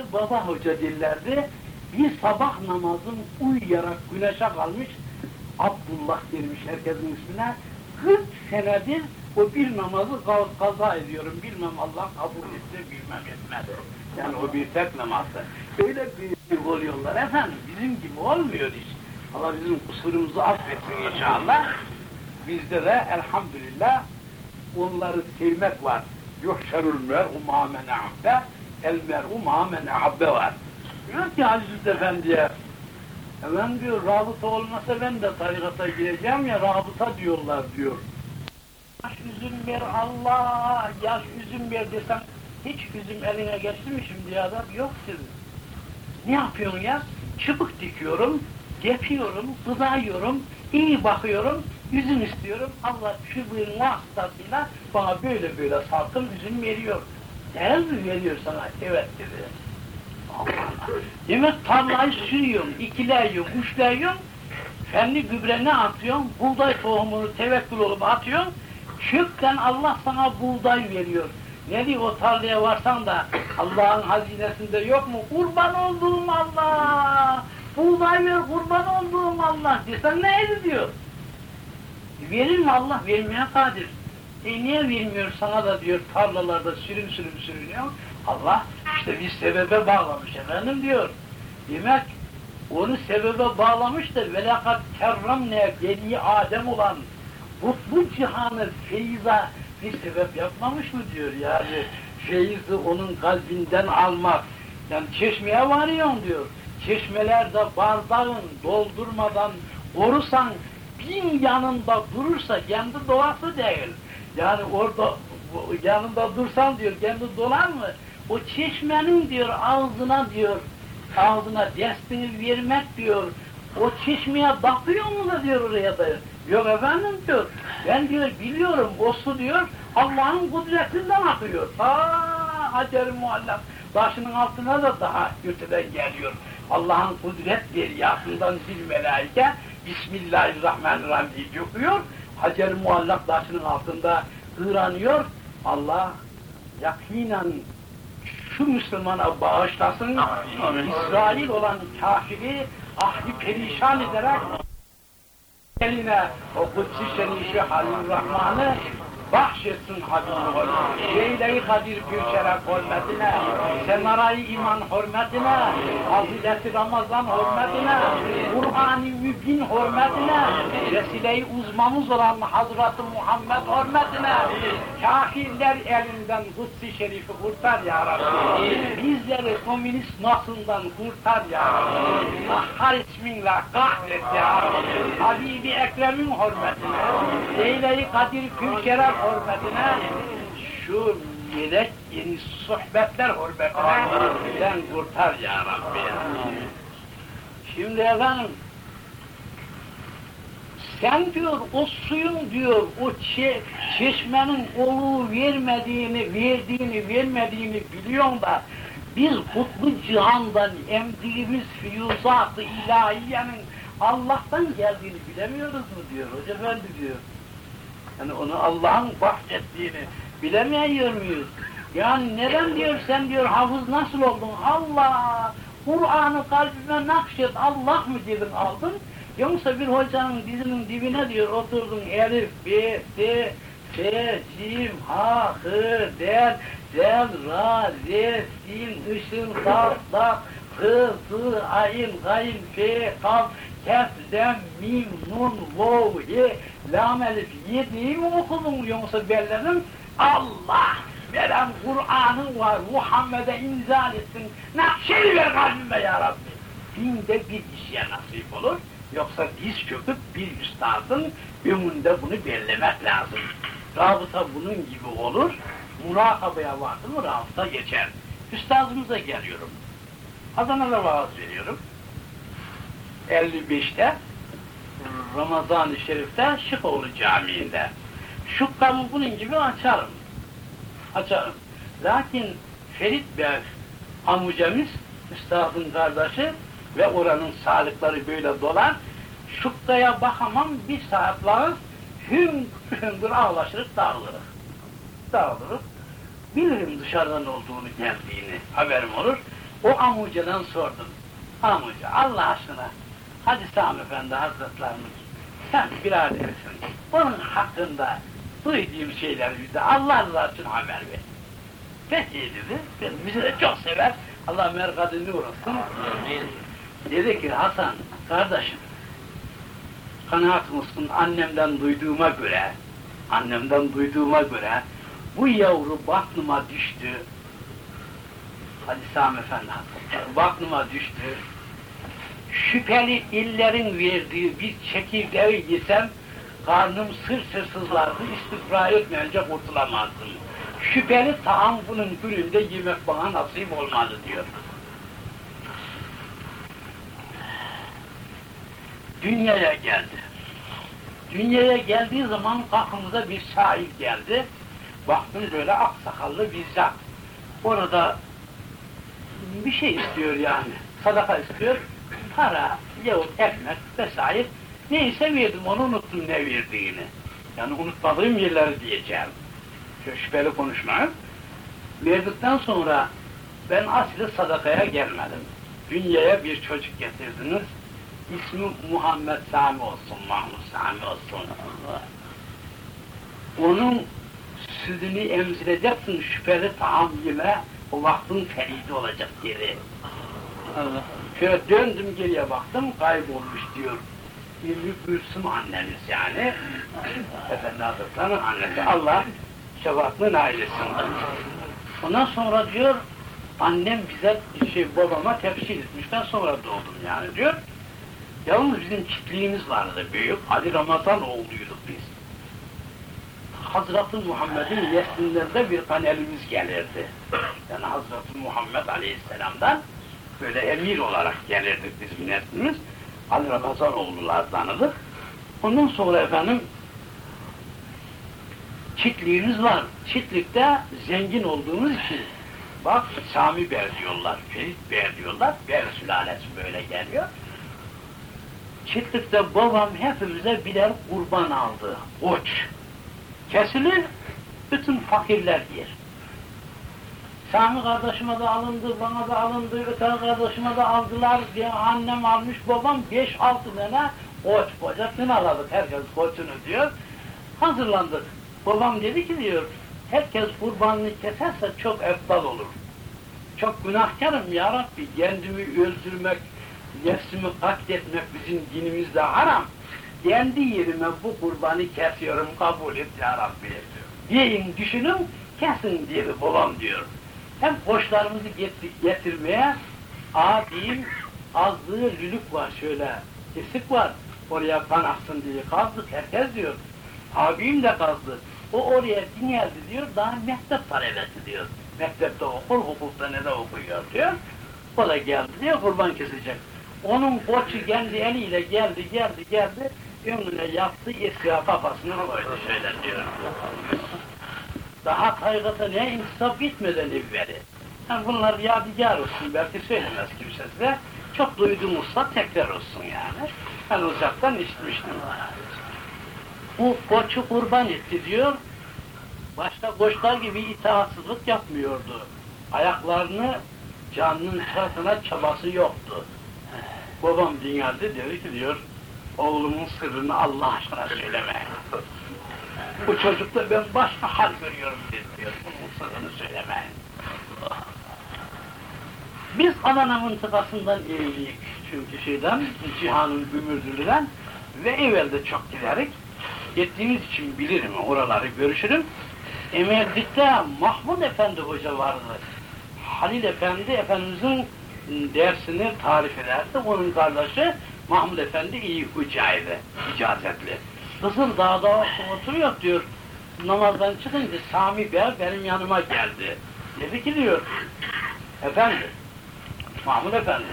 rahmetli baba hoca dillerdi. Bir sabah namazın uyuyarak güneşe kalmış Abdullah demiş herkesin ismine. 40 senedir o bir namazı ka- kaza ediyorum. Bilmem Allah kabul etti, bilmem etmedi. Yani o bir tek namazdı. Öyle büyük oluyorlar efendim. Bizim gibi olmuyor iş. Allah bizim kusurumuzu affetsin inşallah. Bizde de elhamdülillah onları sevmek var. Yuhşerul mer'u ma men ahabbe, el mer'u ma men ahabbe var. Diyor ki Aziz Efendi'ye, ben diyor rabıta olmasa ben de tarikata gireceğim ya rabıta diyorlar diyor. Yaş üzüm ver Allah, yaş üzüm ver desem hiç üzüm eline geçti mi şimdi adam? Yok dedim. Ne yapıyorsun ya? Çıpık dikiyorum, yapıyorum, gıdayıyorum, iyi bakıyorum, üzüm istiyorum. Allah çubuğun vasıtasıyla bana böyle böyle salkım üzüm veriyor. Mi veriyor sana? Evet dedi. Demek tarlayı sürüyorum, ikileyiyorum, üçleyiyorum, kendi gübreni atıyorum, buğday tohumunu tevekkül olup atıyorum, kökten Allah sana buğday veriyor. Ne diyor o tarlaya varsan da Allah'ın hazinesinde yok mu? Kurban olduğum Allah! Buğday ver kurban olduğum Allah desen ne diyor? Verir mi Allah? Vermeye kadir. E niye vermiyor sana da diyor tarlalarda sürüm sürüm sürünüyor? Allah işte bir sebebe bağlamış efendim diyor. Demek onu sebebe bağlamıştır. Velakat kerramne beni Adem olan bu, bu cihanı feyza bir sebep yapmamış mı diyor yani feyzi onun kalbinden almak. Yani çeşmeye varıyorsun diyor. Çeşmelerde bardağın doldurmadan korusan bin yanında durursa kendi doğası değil. Yani orada yanında dursan diyor kendi dolar mı? O çeşmenin diyor ağzına diyor ağzına destini vermek diyor. O çeşmeye bakıyor mu da diyor oraya da. Yok efendim diyor. Ben diyor biliyorum o su diyor Allah'ın kudretinden akıyor. Aa hacer muallak. Başının altına da daha kötüden geliyor. Allah'ın kudret deryasından zil melaike Bismillahirrahmanirrahim diye okuyor. Hacer muallak taşının altında hıranıyor. Allah yakinen şu Müslümana bağışlasın. İsrail olan kafiri ahli perişan ederek eline o Kudsi Şerif'i Halil Rahman'ı bahşetsin Habibul Şeyle-i Kadir Gülşeref hürmetine, Semarayı iman hürmetine, Hazreti Ramazan hürmetine, Kur'an-ı Mübin hürmetine, Vesile-i uzmamız olan Hazreti Muhammed hürmetine, kafirler elinden Kudsi Şerif'i kurtar ya Rabbi. Bizleri komünist nasından kurtar ya Rabbi. Mahhar isminle kahret ya Rabbi. Habibi Ekrem'in hürmetine, Leyle-i Kadir Gülşeref hürmetine, şu yedek yeni sohbetler hürmetine sen kurtar ya Rabbi. Şimdi efendim, sen diyor o suyun diyor o çe çeşmenin oluğu vermediğini, verdiğini, vermediğini biliyorsun da biz kutlu cihandan emdiğimiz füyuzat-ı ilahiyenin Allah'tan geldiğini bilemiyoruz mu diyor Hoca Efendi diyor. Yani onu Allah'ın bahşettiğini bilemiyor muyuz? Yani neden diyor sen diyor hafız nasıl oldun? Allah! Kur'an'ı kalbime nakşet Allah mı dedin aldın? Yoksa bir hocanın dizinin dibine diyor oturdun elif, b, t, f, cim, ha, hı, der, del, ra, z, sin, ışın, kaf, laf, hı, hı, ayın, gayın, f, kaf, kef, lem, mim, nun, vav, he, lam, elif, yediği mi okudun yoksa bellerim? Allah! Veren Kur'an'ın var, Muhammed'e inzal etsin, nakşeyi ver kalbime ya Rabbi. Binde bir kişiye nasip olur, yoksa diz çöküp bir üstadın önünde bunu bellemek lazım. Rabıta bunun gibi olur, murakabaya vardı mı rabıta geçer. Üstadımıza geliyorum. Adana'da vaaz veriyorum. 55'te Ramazan-ı Şerif'te Şıkoğlu Camii'nde. Şukkamı bunun gibi açarım. Açarım. Lakin Ferit Bey amcamız, üstadın kardeşi ve oranın sağlıkları böyle dolar. Şukkaya bakamam bir saatler hüngür hüngür ağlaşırıp dağılırız. Dağılırız. Bilirim dışarıdan olduğunu geldiğini haberim olur. O amucadan sordum. Amuca Allah aşkına Hadi Sami Efendi Hazretlerimiz sen biradersin. Onun hakkında duyduğum şeyleri bize Allah rızası için haber ver. Peki dedi. Ben, bizi de çok sever. Allah merkadını uğrasın. Dedi ki Hasan kardeşim kanaat mısın annemden duyduğuma göre annemden duyduğuma göre bu yavru baknıma düştü. Hadi Sami Efendi baknıma düştü. Şüpheli illerin verdiği bir çekirdeği yesem karnım sır sır sızlardı, istifra etmeyince kurtulamazdım. Şüpheli taam bunun gününde yemek bana nasip olmadı diyor. Dünyaya geldi. Dünyaya geldiği zaman aklımıza bir şair geldi. Baktım böyle aksakallı bir zat. Orada bir şey istiyor yani. Sadaka istiyor. Para, yahut ekmek vesaire. Neyse verdim onu unuttum ne verdiğini. Yani unutmadığım yerleri diyeceğim. Şöyle şüpheli konuşmayın. Verdikten sonra ben aslı sadakaya gelmedim. Dünyaya bir çocuk getirdiniz. İsmi Muhammed Sami olsun, Mahmud Sami olsun. Onun sütünü emzireceksin şüpheli taam o vaktin feridi olacak. Allah. Şöyle döndüm geriye baktım, kaybolmuş diyor. Ümmü Gülsüm annemiz yani. Efendi Hazretleri'nin annesi. Allah şefaatine nail etsin. Ondan sonra diyor, annem bize şey babama tefsir etmişten sonra doğdum yani diyor. Yalnız bizim çiftliğimiz vardı büyük. Ali Ramazan oğluyduk biz. Hazreti Muhammed'in neslinlerinde bir panelimiz gelirdi. Yani Hazreti Muhammed Aleyhisselam'dan böyle emir olarak gelirdik bizim neslimiz. Ali Ramazan oğullardanıdık. Ondan sonra efendim çiftliğimiz var. Çiftlikte zengin olduğumuz için bak Sami Ber diyorlar, Ferit Ber diyorlar. Ber sülalesi böyle geliyor. Çiftlikte babam hepimize birer kurban aldı. Koç. Kesilir, bütün fakirler yer. Sami kardeşime de alındı, bana da alındı, öteki kardeşime de aldılar diye annem almış, babam beş altı tane koç bacasını aladık, herkes koçunu diyor. Hazırlandık. Babam dedi ki diyor, herkes kurbanını keserse çok eftal olur. Çok günahkarım ya kendimi öldürmek, nefsimi katletmek bizim dinimizde haram. Kendi yerime bu kurbanı kesiyorum, kabul et ya Rabbi. Yiyin, düşünün, kesin diye babam diyor. Hem koçlarımızı get- getirmeye abim azlığı lülük var şöyle, kesik var. Oraya kan aksın diye kazdık, herkes diyor. Abim de kazdı. O oraya dinlerdi diyor, daha mektep talebesi diyor. Mektepte okur, hukukta ne de okuyor diyor. O da geldi diyor, kurban kesecek. Onun koçu kendi eliyle geldi, geldi, geldi. Önüne yaptı, eskiya kafasına koydu şöyle diyor. Daha kaygıta ne intisap bitmeden evveli. Yani bunlar yadigar olsun, belki söylemez kimse size. Çok duyduğumuzsa tekrar olsun yani. Ben uzaktan işitmiştim. Bu koçu kurban etti diyor. Başta koçlar gibi itaatsızlık yapmıyordu. Ayaklarını canının sırtına çabası yoktu. Babam dünyada dedi ki diyor, oğlumun sırrını Allah aşkına söyleme. Bu çocukta ben başka hal görüyorum diyor, bunun sırrını söyleme. Biz Adana mıntıkasından evliyik çünkü şeyden, cihanın gümürdülüden ve evvelde çok giderik. Gittiğimiz için bilirim, oraları görüşürüm. Emeldik'te Mahmud Efendi Hoca vardı. Halil Efendi Efendimizin dersini tarif ederdi. Onun kardeşi Mahmud Efendi iyi hocaydı, icazetli. Kızıl dağda oturuyor diyor. Namazdan çıkınca Sami Bey benim yanıma geldi. Dedi ki diyor, efendi, Mahmud Efendi,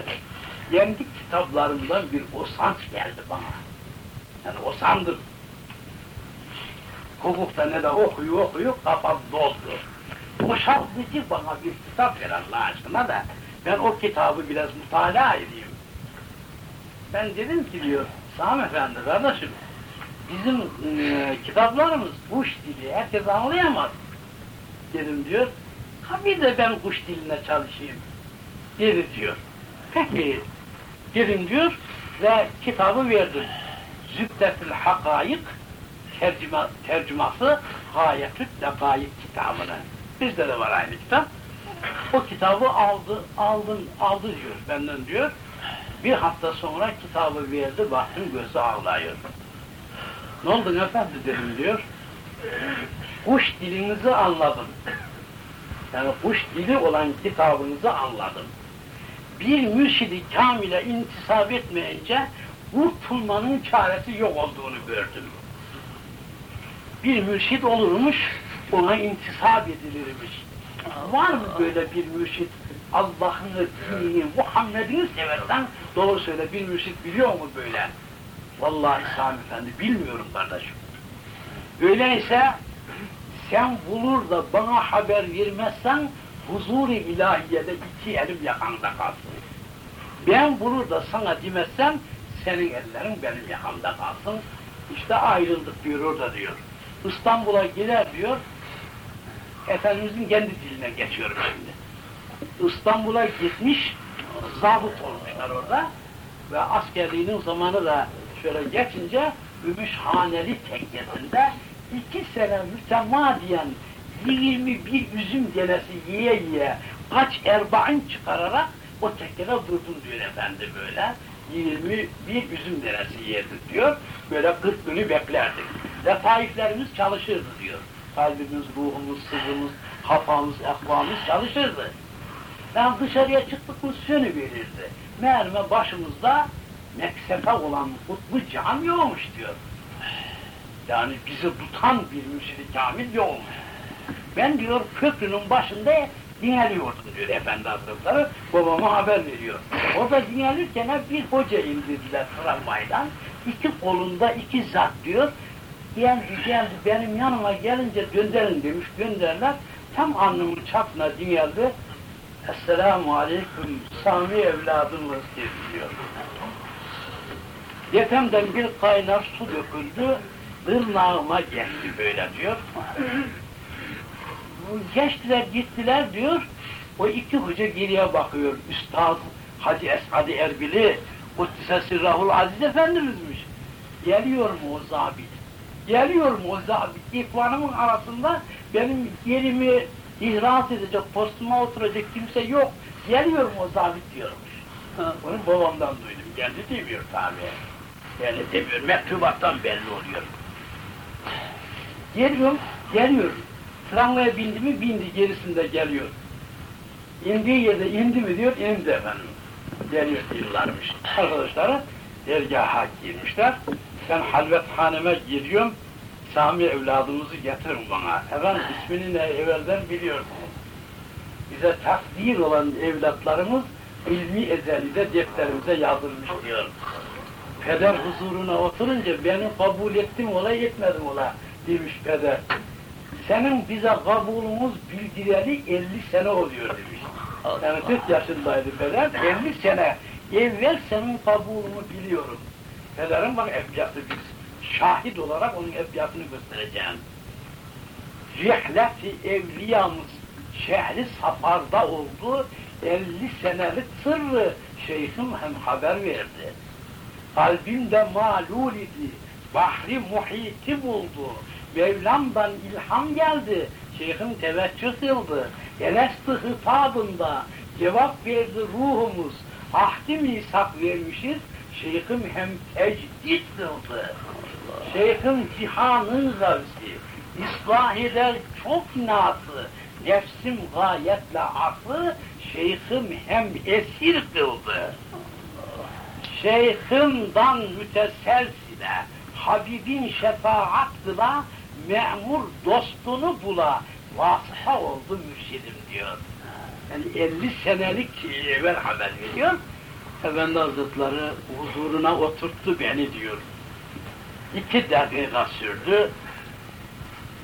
kendi kitaplarımdan bir osanç geldi bana. Yani osandır. Hukukta ne de okuyor okuyor, kafam doldu. Boşaltıcı bana bir kitap ver Allah aşkına da ben o kitabı biraz mutala edeyim. Ben dedim ki diyor, Sami Efendi kardeşim, bizim e, kitaplarımız kuş dili, herkes anlayamaz. Dedim diyor, ha bir de ben kuş diline çalışayım. Geri diyor. Peki, gidin diyor ve kitabı verdim. Zübdetül Hakayık tercüme, tercüması Gayetül Dekayık kitabını. Bizde de var aynı kitap. O kitabı aldı, aldın, aldı diyor benden diyor. Bir hafta sonra kitabı verdi, baktım gözü ağlıyor. Ne oldu efendi dedim diyor. Kuş dilinizi anladım. Yani kuş dili olan kitabınızı anladım. Bir mürşidi kamile intisap etmeyince kurtulmanın çaresi yok olduğunu gördüm. Bir mürşid olurmuş, ona intisap edilirmiş. Var mı böyle bir mürşid Allah'ını, dinini, Muhammed'ini seversen doğru söyle bir mürşid biliyor mu böyle? Vallahi Sami Efendi bilmiyorum kardeşim. Öyleyse sen bulur da bana haber vermezsen huzur-i ilahiyede iki elim yakanda kalsın. Ben bulur da sana demezsem senin ellerin benim yakamda kalsın. İşte ayrıldık diyor orada diyor. İstanbul'a gider diyor. Efendimizin kendi diline geçiyorum şimdi. İstanbul'a gitmiş, zabıt olmuşlar orada ve askerliğinin zamanı da şöyle geçince Gümüşhaneli tekkesinde iki sene mütemadiyen 21 üzüm denesi yiye yiye kaç erbain çıkararak o tekkede durdum diyor efendi böyle. 21 üzüm denesi yerdik diyor. Böyle 40 günü beklerdik. Letaiflerimiz çalışırdı diyor. Kalbimiz, ruhumuz, sızımız, kafamız, ehvamız çalışırdı. Yani dışarıya çıktık mı sönüverirdi. Meğerme başımızda meksefe olan kutbu cihan yokmuş diyor. Yani bizi tutan bir mürşid-i kamil yokmuş. Ben diyor köprünün başında dinliyordum diyor Efendi Hazretleri. Babama haber veriyor. Orada dinlenirken bir hoca indirdiler tramvaydan. İki kolunda iki zat diyor. Geldi geldi benim yanıma gelince gönderin demiş gönderler. Tam alnımın çapına dinledi. Esselamu Aleyküm Sami evladımız diyor. Yetemden bir kaynar su döküldü, tırnağıma geçti böyle diyor. Geçtiler gittiler diyor, o iki hoca geriye bakıyor. Üstad Hacı Esad Erbili, Kuddise Sirrahul Aziz Efendimizmiş. Geliyor mu o zabit? Geliyor mu o zabit? İhvanımın arasında benim yerimi ihraz edecek, postuma oturacak kimse yok. Geliyor mu o zabit diyormuş. Bunu babamdan duydum. Kendi demiyor tabi. Yani demiyor. Mektubattan belli oluyor. Geliyorum, geliyor. Tramvaya bindi mi bindi, gerisinde geliyor. İndiği yerde indi mi diyor, indi efendim. Geliyor diyorlarmış. Arkadaşları dergaha girmişler. Ben halvethaneme giriyorum. Sami evladımızı getirin bana. Efendim ismini ne evvelden biliyorsunuz. Bize takdir olan evlatlarımız ilmi ezelide defterimize yazılmış diyor. Peder huzuruna oturunca beni kabul ettim ola etmedim ola demiş peder. Senin bize kabulümüz bildireli 50 sene oluyor demiş. Yani 40 yaşındaydı peder, 50 sene evvel senin kabulünü biliyorum. Pederin bak evliyatı biz şahit olarak onun evliyatını göstereceğim. Rihleti evliyamız şehri safarda oldu, 50 senelik sırrı şeyhim hem haber verdi. Kalbimde malul idi, bahri muhiti buldu, Mevlam'dan ilham geldi, şeyhim teveccüh kıldı, Elesti hitabında cevap verdi ruhumuz, ahdi misak vermişiz, şeyhim hem tecdit kıldı. Şeyhim cihanın gavsi, ıslah eder çok natı, nefsim gayetle ası, şeyhim hem esir kıldı. Şeyhimdan müteselsile, Habibin şefaat kıla, memur dostunu bula, vasıta oldu mürşidim diyor. Yani 50 senelik haber veriyor. Efendi Hazretleri huzuruna oturttu beni diyor. İki dakika sürdü.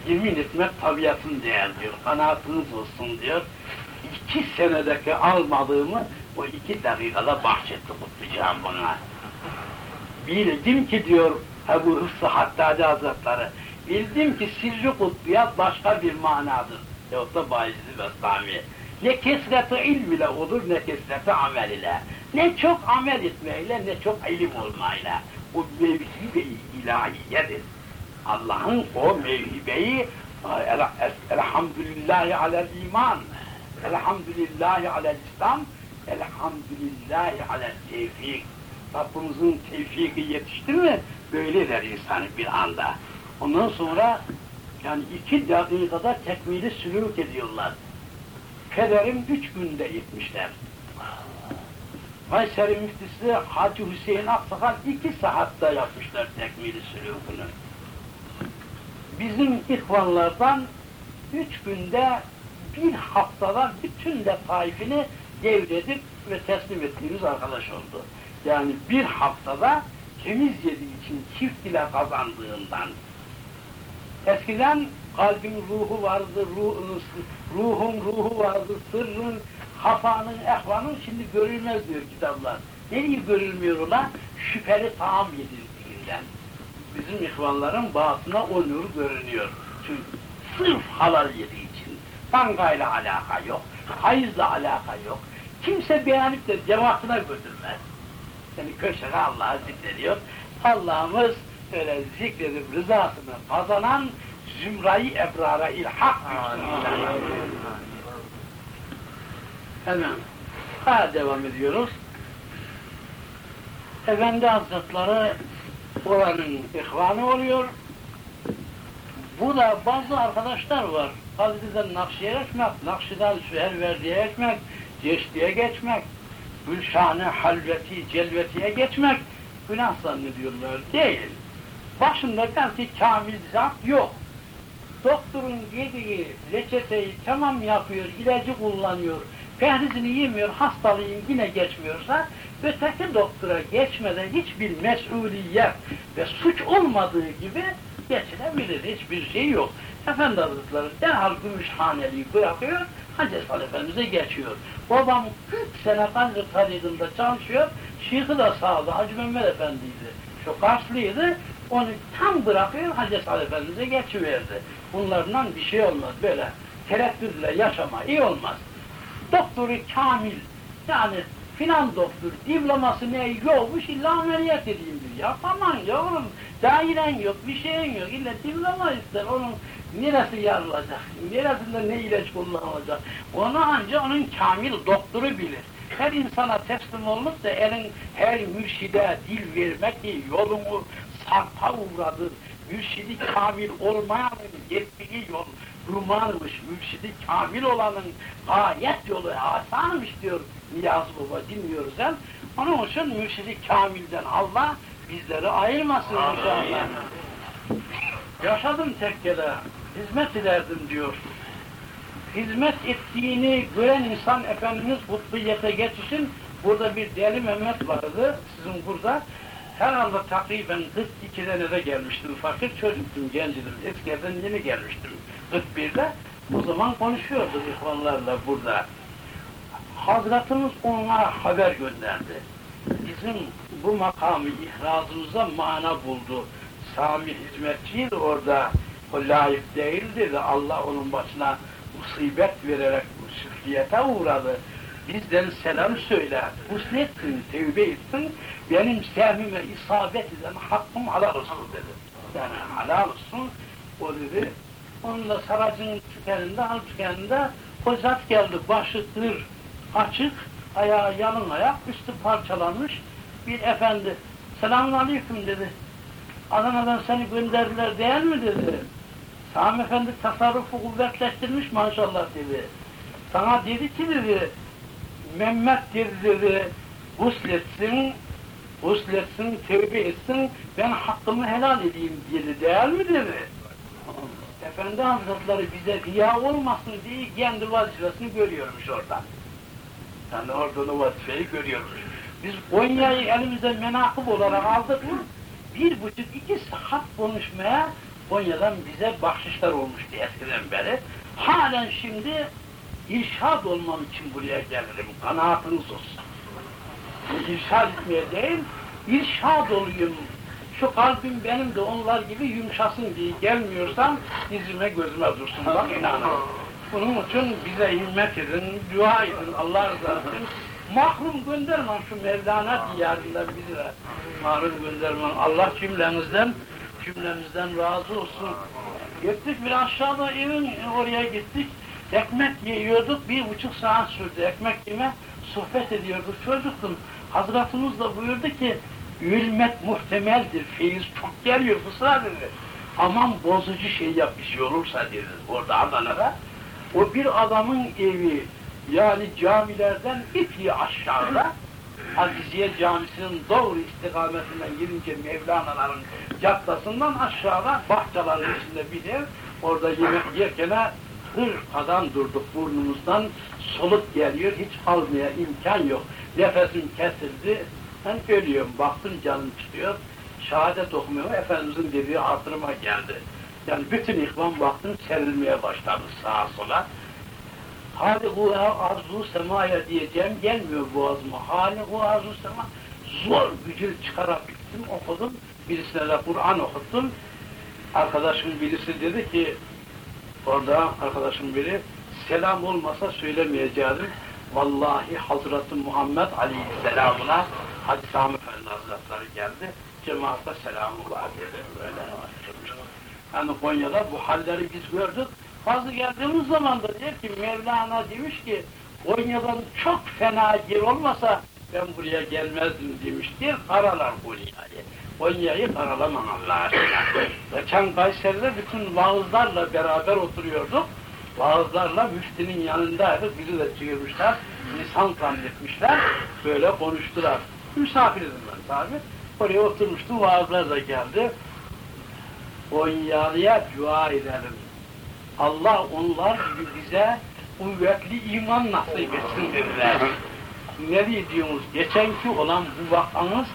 Yemin etmek tabiatın değil diyor. Kanaatınız olsun diyor. İki senedeki almadığımı o iki dakikada bahşetti Kutlucan bana. Bildim ki diyor Ebu Hıfzı Hattadi Hazretleri, bildim ki sirri kutbiyat başka bir manadır. Yoksa Bayezid Bestami. Ne kesreti ilm ile olur ne kesreti amel ile. Ne çok amel etmeyle ne çok ilim olmayla. O mevhibe-i ilahiyedir. Allah'ın o mevhibeyi el, elhamdülillahi alel iman, elhamdülillahi alel İslam, elhamdülillahi alel tevfik. Rabbimizin tevfiki yetişti mi böyle der insanı bir anda. Ondan sonra yani iki dakikada tekmili sülük ediyorlar. Pederim üç günde gitmişler. Kayseri müftisi Hacı Hüseyin Aksakal iki saatte yapmışlar tekmili sülükünü. Bizim ihvanlardan üç günde bir haftada bütün letaifini devredip ve teslim ettiğimiz arkadaş oldu. Yani bir haftada temiz yediği için çift ile kazandığından. Eskiden kalbin ruhu vardı, ruhun, ruhun ruhu vardı, sırrın, hafanın, ehvanın şimdi görülmez diyor kitaplar. Nereye görülmüyor ola? Şüpheli taam yedirdiğinden. Bizim ihvanların batına o nur görünüyor. Çünkü sırf halal yediği için. Bankayla alaka yok, hayızla alaka yok. Kimse beğenip de cemaatine götürmez. Yani köşede Allah'ı zikrediyor. Allah'ımız öyle zikredip rızasını kazanan zümrayı ebrara ilhak Hemen. Ha devam ediyoruz. Efendi Hazretleri oranın ihvanı oluyor. Bu da bazı arkadaşlar var. Hazretleri'den Nakşi'ye geçmek, Nakşi'den Süherverdi'ye geçmek, Ceşti'ye geçmek, Gülşahane Halveti, Celveti'ye geçmek günah zannediyorlar. Değil. Başında belki kamil zat yok. Doktorun yediği reçeteyi tamam yapıyor, ilacı kullanıyor, pehrizini yemiyor, hastalığın yine geçmiyorsa öteki doktora geçmeden hiçbir mesuliyet ve suç olmadığı gibi geçilebilir. Hiçbir şey yok. Efendi Hazretleri derhal Gümüşhaneli'yi bırakıyor, Hacı Esad Efendimiz'e geçiyor. Babam 40 sene Kancı Karidinde çalışıyor, Şeyh'i de sağdı, Hacı Mehmet Efendi'ydi. Şu Karslıydı, onu tam bırakıyor, Hacı Esad Efendimiz'e geçiverdi. Bunlardan bir şey olmaz böyle. Tereddütle yaşama iyi olmaz. Doktoru kamil, yani filan doktor, diploması ne yokmuş, illa ameliyat edeyim diyor. Yapamam yavrum, dairen yok, bir şeyin yok, illa diploma ister, onun neresi yarılacak, neresinde ne ilaç kullanılacak, onu ancak onun kamil doktoru bilir. Her insana teslim olmuş da elin her mürşide dil vermek değil, yolunu sarpa uğradır. Mürşidi kamil olmayanın gittiği yol rumanmış, mürşidi kamil olanın gayet yolu asanmış diyor Niyaz Baba dinliyoruz hem. Onun için mürşidi kamilden Allah bizleri ayırmasın inşallah. Yaşadım tekkede, hizmet ederdim diyor. Hizmet ettiğini gören insan Efendimiz kutliyete geçişin burada bir deli Mehmet vardı sizin burada. Herhalde takriben 42'de de gelmiştim. Fakir çocuktum, gencdim. Eskiden yeni gelmiştim. 41'de. O zaman konuşuyordu ihvanlarla burada. Hazretimiz onlara haber gönderdi. Bizim bu makamı ihrazımıza mana buldu. Sami hizmetçiydi orada. O layık değildi ve Allah onun başına musibet vererek bu süfliyete uğradı. Bizden selam söyle, husnetsin, tevbe etsin, benim sevmime isabet eden hakkım halal olsun dedi. Yani halal olsun, o dedi. Onunla saracın tükeninde, al tükeninde o zat geldi, başı tır, açık, ayağı yalın ayak, üstü parçalanmış bir efendi. Selamun aleyküm dedi. Adana'dan seni gönderdiler değil mi dedi. Sami Efendi tasarrufu kuvvetleştirmiş maşallah dedi. Sana dedi ki dedi, Mehmet'tir dedi, gusletsin, gusletsin, tevbe etsin, ben hakkımı helal edeyim dedi, değil mi dedi. Efendi Hazretleri bize riya olmasın diye kendi vazifesini görüyormuş oradan. Yani oradan o vazifeyi görüyormuş. Biz Konya'yı elimize menakıb olarak aldık mı, bir buçuk iki saat konuşmaya Konya'dan bize bahşişler olmuştu eskiden beri. Halen şimdi irşad olmam için buraya gelirim, kanaatınız olsun. İrşad etmeye değil, irşad olayım. Şu kalbim benim de onlar gibi yumuşasın diye gelmiyorsam dizime gözüme dursun bak inanın. Bunun için bize himmet edin, dua edin, Allah rızası için. Mahrum göndermen şu Mevlana diyarından bizi. Mahrum göndermen. Allah cümlemizden, cümlemizden razı olsun. Gittik bir aşağıda evin oraya gittik. Ekmek yiyorduk, bir buçuk saat sürdü ekmek yeme, sohbet ediyorduk. Çocuktum. Hazretimiz de buyurdu ki, ülmek muhtemeldir, feyiz çok geliyor, ısrar dedi. Aman bozucu şey yap, bir şey olursa dedi orada Adana'da. O bir adamın evi, yani camilerden ipi aşağıda, Aziziye Camisi'nin doğru istikametinden girince Mevlana'ların caddasından aşağıda bahçelerin içinde bir ev, orada yemek yerken hırkadan durduk burnumuzdan, soluk geliyor, hiç almaya imkan yok. Nefesim kesildi, ben ölüyorum, baktım canım çıkıyor, şehadet okumuyorum, Efendimizin dediği hatırıma geldi. Yani bütün ihvan baktım serilmeye başladı sağa sola. Hali bu arzu semaya diyeceğim gelmiyor boğazıma. Hali bu arzu sema zor gücü çıkarak gittim okudum. Birisine de Kur'an okuttum. Arkadaşım birisi dedi ki orada arkadaşım biri selam olmasa söylemeyeceğim. Vallahi Hazreti Muhammed Aleyhisselam'ına Hacı Sami Efendi Hazretleri geldi. Cemaatte selamı var dedi. Böyle. Yani Konya'da bu halleri biz gördük. Fazla geldiğimiz zaman da diyor ki Mevlana demiş ki Konya'dan çok fena yer olmasa ben buraya gelmezdim demiştir. Karalar Konya'yı. Konya'yı karalamam Allah aşkına. Geçen Kayseri'de bütün vaazlarla beraber oturuyorduk. Vaazlarla müftinin yanındaydık. Bizi de çığırmışlar. Lisan zannetmişler. Böyle konuştular. Misafiridim ben tabi. Oraya oturmuştum. Vaazlar da geldi. Konyalı'ya dua edelim. Allah onlar gibi bize kuvvetli iman nasip etsin dediler. ne diyorsunuz? Geçenki olan bu vakanız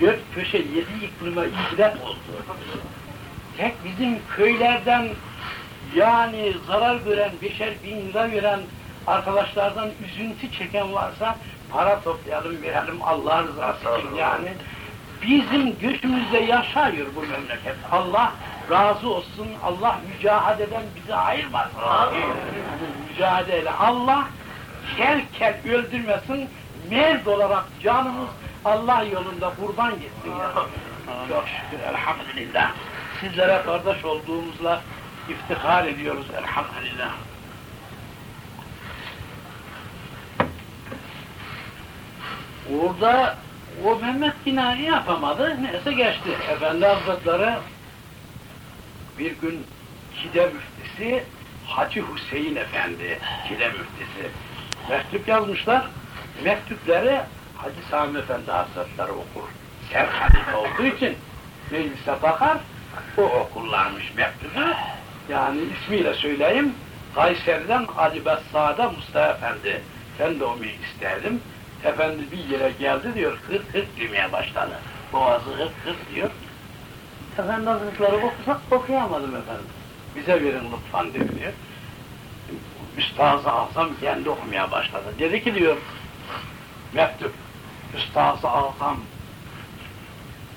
dört köşe yedi iklime ibret oldu. Tek bizim köylerden yani zarar gören, beşer bin lira veren arkadaşlardan üzüntü çeken varsa para toplayalım verelim Allah rızası için yani. Bizim göçümüzde yaşıyor bu memleket. Allah razı olsun. Allah mücadeleden bizi ayırmasın. Mücadele. Allah kel kel öldürmesin. Merd olarak canımız Allah yolunda kurban gitsin. Ya. Çok şükür elhamdülillah. Sizlere kardeş olduğumuzla iftihar ediyoruz elhamdülillah. Orada o Mehmet Kinari yapamadı. Neyse geçti. Efendi Hazretleri bir gün Kide müftisi Hacı Hüseyin Efendi, Kide müftisi mektup yazmışlar. Mektupları Hacı Sami Efendi Hazretleri okur. Her halife olduğu için meclise bakar, o okurlarmış mektubu. Yani ismiyle söyleyeyim, Kayseri'den Ali Bessa'da Mustafa Efendi. Ben de o meclisteydim. Efendi bir yere geldi diyor, hırt hırt demeye başladı. Boğazı hırt hırt diyor. Efendi Hazretleri okusak okuyamadım efendim. Bize verin lütfen dedi diyor. Üstazı Azam kendi okumaya başladı. Dedi ki diyor, mektup, Üstazı Azam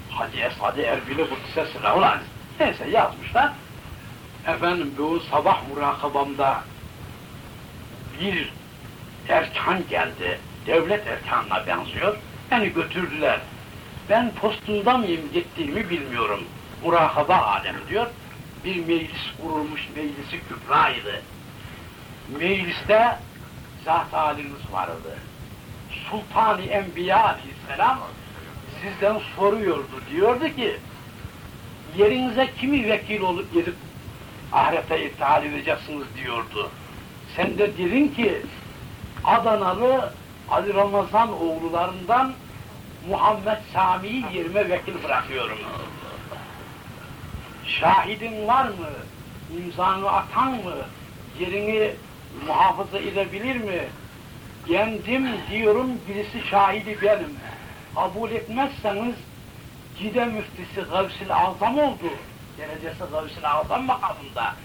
Hacı Esad-ı Erbil'i Kudüs'e sınavlar. Neyse yazmışlar. Efendim bu sabah murakabamda bir erkan geldi. Devlet erkanına benziyor. Beni götürdüler. Ben postunda mıyım gittiğimi bilmiyorum. Murakaba alem diyor. Bir meclis kurulmuş, meclisi kübraydı. Mecliste zat haliniz vardı. Sultan-ı Enbiya aleyhisselam sizden soruyordu. Diyordu ki, yerinize kimi vekil olup gelip ahirete iptal edeceksiniz diyordu. Sen de dedin ki, Adanalı Ali Ramazan oğullarından Muhammed Sami'yi yerime vekil bırakıyorum. Şahidin var mı? İmzanı atan mı? Yerini muhafaza edebilir mi? Yendim diyorum, birisi şahidi benim. Kabul etmezseniz Cide müftisi Gavsil Azam oldu. Derecesi Gavsil Azam makamında.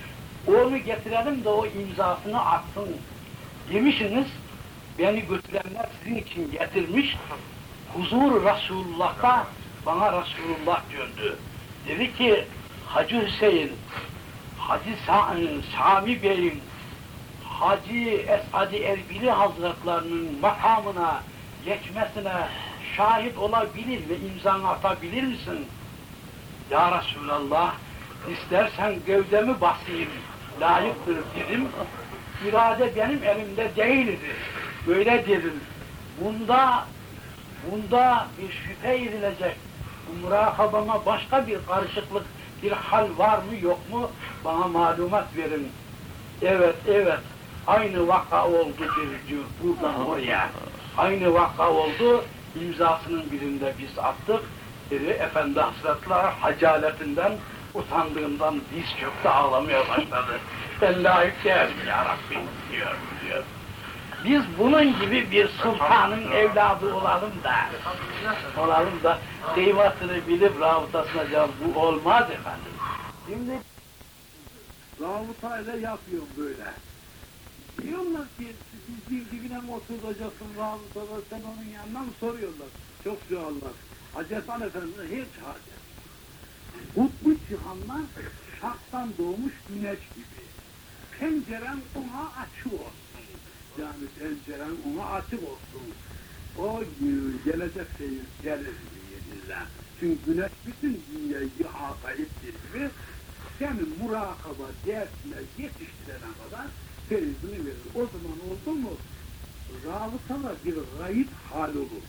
Onu getirelim de o imzasını atsın demişsiniz. Beni götürenler sizin için getirmiş. Huzur Resulullah'ta bana Resulullah döndü. Dedi ki Hacı Hüseyin, Hacı Sa Sami Bey'in Hacı Esad-ı Erbili Hazretlerinin makamına geçmesine şahit olabilir ve imzanı atabilir misin? Ya Resulallah, istersen gövdemi basayım, layıktır dedim. İrade benim elimde değildi. Böyle dedim. Bunda, bunda bir şüphe edilecek. Bu murakabama başka bir karışıklık, bir hal var mı yok mu bana malumat verin. Evet, evet. Aynı vaka oldu bir diyor buradan oraya. Aynı vaka oldu. imzasının birinde biz attık. Biri Efendi Hazretleri hacaletinden, utandığından diz çöktü ağlamaya başladı. Ben layık değilim ya Rabbi diyor, diyor. Biz bunun gibi bir sultanın evladı olalım da, olalım da kıymetini bilip rabıtasına cevap bu olmaz efendim. Şimdi rabıtayla yapıyor böyle. Diyorlar ki bir dibine mi oturacaksın rabıtada sen onun yanına mı soruyorlar. Çok suallar. Hacetan Efendi'ne hiç hacet. Kutbu cihanlar şahtan doğmuş güneş gibi. Penceren ona açık olsun. Yani penceren ona açık olsun. O gelecek şey gelir diye Çünkü güneş bütün dünyayı ihata ettiği gibi senin murakaba dersine yetiştirene kadar ferizini verir. O zaman oldu mu rabıtalar bir gayip hal olur.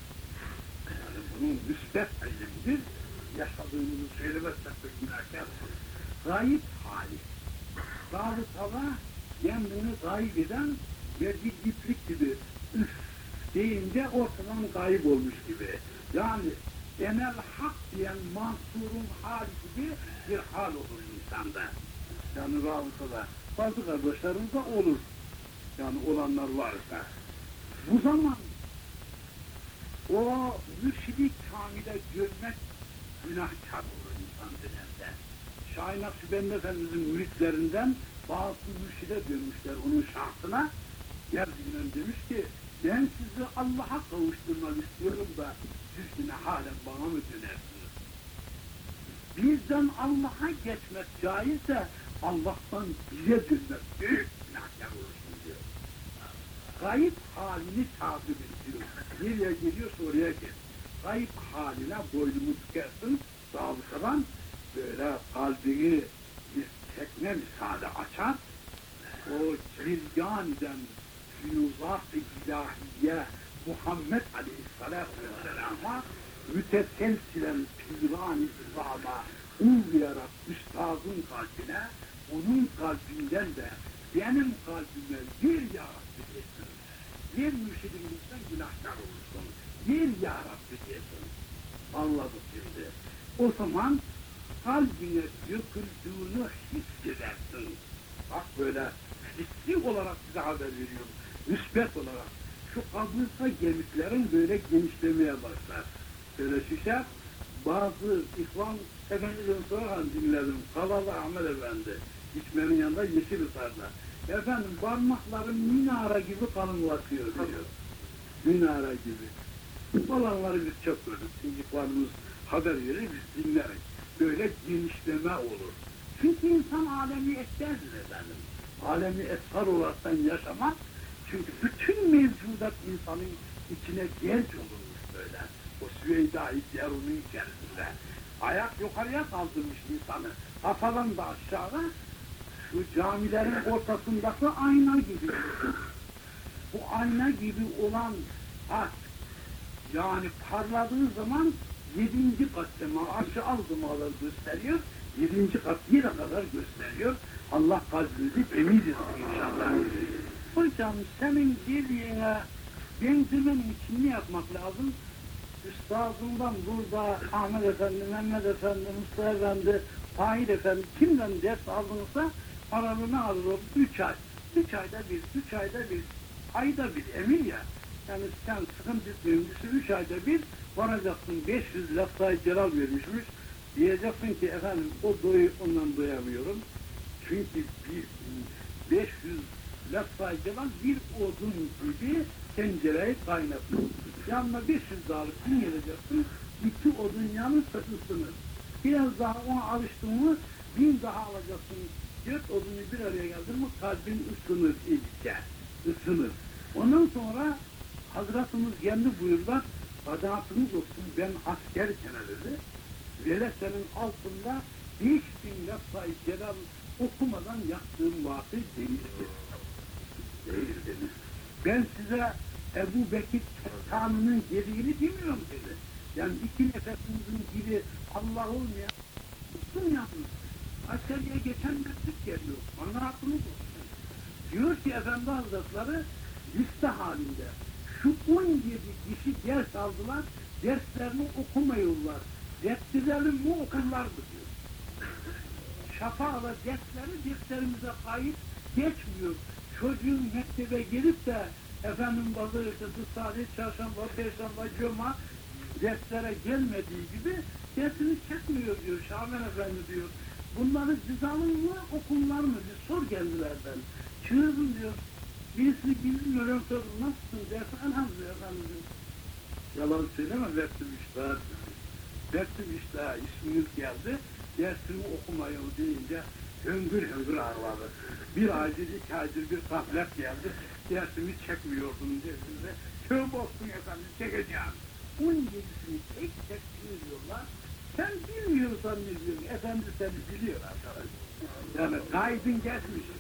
Yani bunun müsbet ilimdir. Yaşadığımızı söylemezsek de günahkar. Gayip hali. Rabıtalar kendini gayip eden bir iplik gibi üf deyince ortadan kayıp olmuş gibi. Yani genel hak diyen mansurun hali gibi bir hal olur insanda. Yani rabıtada. Bazı kardeşlerimiz de olur. Yani olanlar varsa. Bu zaman o mürşidi kamile görmek günahkar olur insan dönemde. Şahin Akşibendi Efendimiz'in müritlerinden bazı mürşide dönmüşler onun şahsına. Gerçekten demiş ki ben sizi Allah'a kavuşturmak istiyorum da siz yine halen bana mı dönersiniz? Bizden Allah'a geçmek caizse Allah'tan bize dönmek büyük günahkar olursun diyor. Gayip halini takip ediyor. Nereye geliyorsa oraya gel. Gayip haline boynumu tükersin, sabıkadan böyle kalbini bir tekne misali açar, o ciryaniden füyuzat-ı ilahiye Muhammed Aleyhisselatü Vesselam'a müteselsilen piran-ı izama uğrayarak üstazın kalbine, onun kalbinden de benim kalbime bir ya Rabbi. Bir mürşidimizden günahkar olursun. Bir ya Rabbi. Anladık şimdi. O zaman kalbine döküldüğünü hissedersin. Bak böyle hissi olarak size haber veriyorum. Müsbet olarak. Şu kabursa gemiklerin böyle genişlemeye başlar. Böyle şişer. Bazı İhvan Efendiden sonra dinledim. Kalalı Ahmet Efendi. İçmenin yanında yeşil ısarlar. Efendim parmaklarım minare gibi kalınlaşıyor diyor. Minare gibi. Olanları biz çok gördük. İhvanımız haber verir, biz dinleriz. Böyle genişleme olur. Çünkü insan alemi eskerdir efendim. Alemi esrar olaraktan yaşamak, çünkü bütün mevcudat insanın içine genç olurmuş böyle. O Süveyda-i Derun'un içerisinde. Ayak yukarıya kaldırmış insanı. Kafadan da aşağıda şu camilerin ortasındaki ayna gibi. Bu ayna gibi olan hat, yani parladığı zaman yedinci kat sema, aşağı aldımaları gösteriyor, yedinci kat yere kadar gösteriyor. Allah kalbinizi temiz etsin inşallah. Hocam senin dediğine benzemen için ne yapmak lazım? Üstadından burada Ahmet Efendi, Mehmet Efendi, Mustafa Efendi, Fahir Efendi kimden ders aldınızsa aralığını alır üç ay. Üç ayda bir, üç ayda bir, ayda bir emin ya. Yani sen sıkıntı etmiyormuşsun, üç ayda bir varacaksın 500 lafzayı celal vermişmiş. Diyeceksin ki efendim o doyu ondan doyamıyorum. Çünkü bir 500 lafzayı celal bir odun gibi tencereyi kaynatır. Yanına 500 dağlık gün geleceksin, iki odun yanırsa ısınır. Biraz daha ona alıştın mı bin daha alacaksın dört odunu bir araya geldi mi kalbin ısınır ilke, ısınır. Ondan sonra Hazretimiz kendi buyurlar, Adahatınız olsun ben askerken dedi, Velesenin altında beş bin lafzayı celal okumadan yaktığım vakı değildir. Değil dedi. Ben size Ebu Bekir Kettan'ın geriğini bilmiyorum dedi. Yani iki nefesimizin gibi Allah olmayan Tutsun yalnız. Askeriye geçen mektup geliyor. Bana aklınız olsun. Diyor ki Efendi Hazretleri liste halinde şu 17 kişi ders aldılar, derslerini okumuyorlar. Deftirelim mi okurlar mı diyor. Şafakla dersleri defterimize kayıt geçmiyor. Çocuğun mektebe gelip de efendim bazı ertesi salı, çarşamba, perşembe, cuma derslere gelmediği gibi dersini çekmiyor diyor Şaban Efendi diyor. Bunları siz alın mı okunlar mı? Bir sor kendilerden. Çığırın diyor. Birisi bilmiyorum sordu. Nasılsın derse elhamdülillah efendim diyor. Yalan söyleme Vertim İştah. Vertim İştah isminiz geldi. Dersini okumayı deyince hüngür hüngür ağladı. Bir aydır, iki aydır bir gaflet geldi. Dersimi çekmiyordum dediğinde. Tövbe olsun efendim çekeceğim. 17'sini tek tek çığırıyorlar. Sen bilmiyorsan ne diyorsun? Efendi seni biliyor arkadaş. Yani kaydın geçmiş.